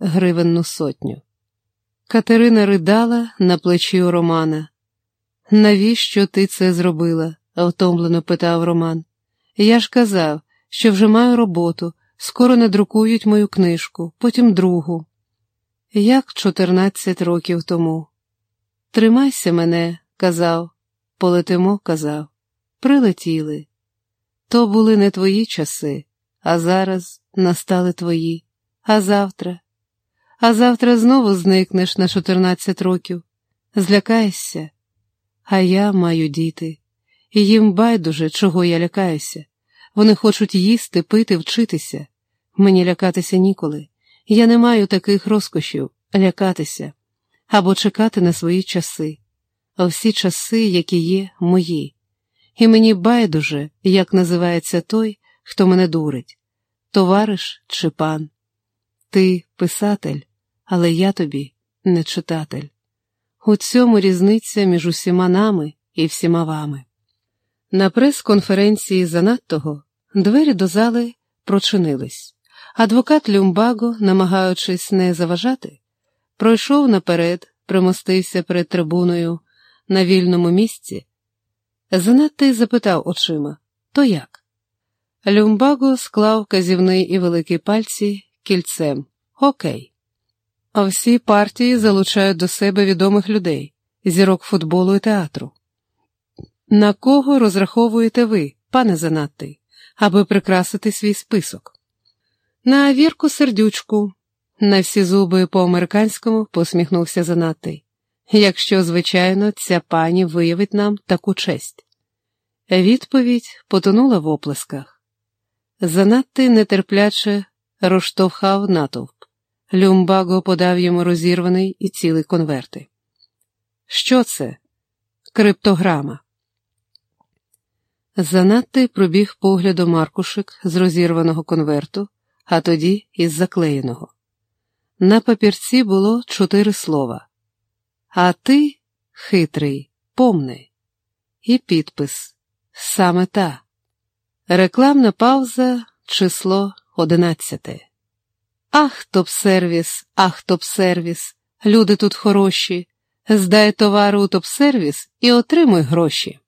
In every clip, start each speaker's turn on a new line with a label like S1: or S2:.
S1: гривенну сотню. Катерина ридала на плечі у Романа. Навіщо ти це зробила? втомлено питав Роман. Я ж казав, що вже маю роботу, скоро надрукують мою книжку, потім другу. Як чотирнадцять років тому. Тримайся мене, казав, полетимо, казав. Прилетіли. То були не твої часи, а зараз настали твої, а завтра. А завтра знову зникнеш на чотирнадцять років, злякаєшся, а я маю діти, і їм байдуже, чого я лякаюся. Вони хочуть їсти, пити, вчитися. Мені лякатися ніколи. Я не маю таких розкошів лякатися або чекати на свої часи, а всі часи, які є, мої. І мені байдуже, як називається той, хто мене дурить, товариш чи пан. Ти писатель, але я тобі не читатель. У цьому різниця між усіма нами і всіма вами. На прес-конференції занадтого двері до зали прочинились. Адвокат Люмбаго, намагаючись не заважати, пройшов наперед, примостився перед трибуною на вільному місці. Занадто й запитав очима то як? Люмбаго склав казівний і великий пальці кільцем Окей. А всі партії залучають до себе відомих людей, зірок футболу і театру. На кого розраховуєте ви, пане Занаттий, аби прикрасити свій список? На вірку сердючку, на всі зуби по-американському посміхнувся Занаттий. Якщо, звичайно, ця пані виявить нам таку честь. Відповідь потонула в оплесках. Занадто нетерпляче розштовхав натовп. Люмбаго подав йому розірваний і цілий конверти. Що це? Криптограма. Занадто пробіг поглядом аркушик з розірваного конверту, а тоді із заклеєного. На папірці було чотири слова. А ти, хитрий, помни. І підпис саме та. Рекламна пауза, число одинадцяте. Ах, топ-сервіс, ах, топ-сервіс. Люди тут хороші. Здай товару у топ-сервіс і отримуй гроші.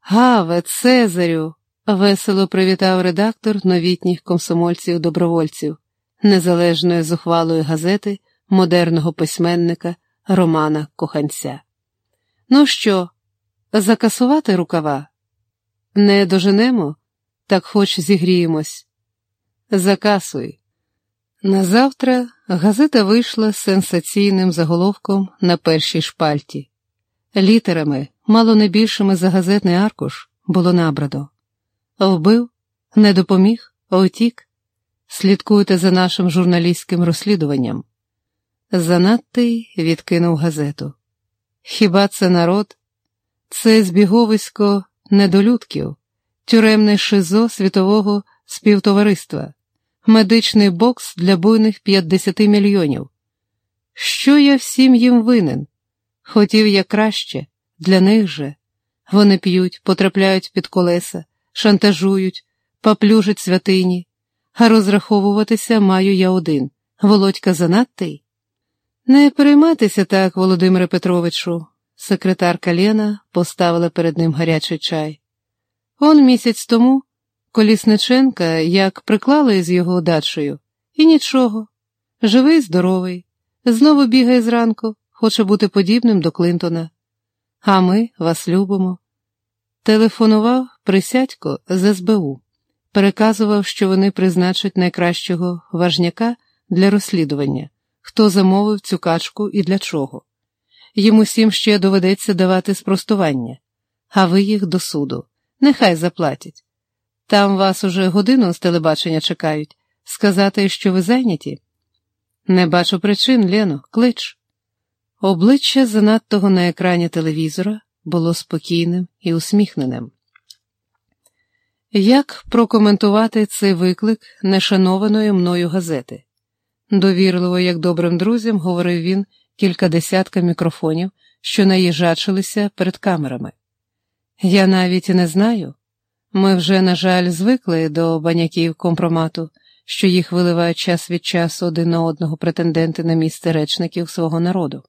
S1: Гаве, Цезарю, весело привітав редактор новітніх комсомольців-добровольців, незалежної зухвалої газети модерного письменника Романа Коханця. Ну що, закасувати рукава? Не доженемо, так хоч зігріємось. Закасуй. Назавтра газета вийшла з сенсаційним заголовком на першій шпальті. Літерами, мало не більшими за газетний аркуш, було набрано. Вбив, не допоміг, утік. Слідкуйте за нашим журналістським розслідуванням. Занадтий відкинув газету. Хіба це народ? Це збіговисько недолюдків, тюремне шизо світового співтовариства, медичний бокс для буйних 50 мільйонів. Що я всім їм винен? Хотів я краще, для них же. Вони п'ють, потрапляють під колеса, шантажують, поплюжать святині, а розраховуватися маю я один Володька занадтий. Не переймайтеся так, Володимире Петровичу, секретарка Лена поставила перед ним гарячий чай. Он місяць тому Колісниченка як приклали з його дачею, і нічого. Живий, здоровий, знову бігає зранку, хоче бути подібним до Клинтона. А ми вас любимо. Телефонував присядько з СБУ, переказував, що вони призначать найкращого важняка для розслідування, хто замовив цю качку і для чого. Їм усім ще доведеться давати спростування, а ви їх до суду. Нехай заплатять. Там вас уже годину з телебачення чекають. Сказати, що ви зайняті? Не бачу причин, Лено, клич. Обличчя занадтого на екрані телевізора було спокійним і усміхненим. Як прокоментувати цей виклик нешанованої мною газети? Довірливо, як добрим друзям, говорив він кілька десятка мікрофонів, що наїжачилися перед камерами. Я навіть не знаю. Ми вже, на жаль, звикли до баняків компромату, що їх виливають час від часу один на одного претенденти на місце речників свого народу.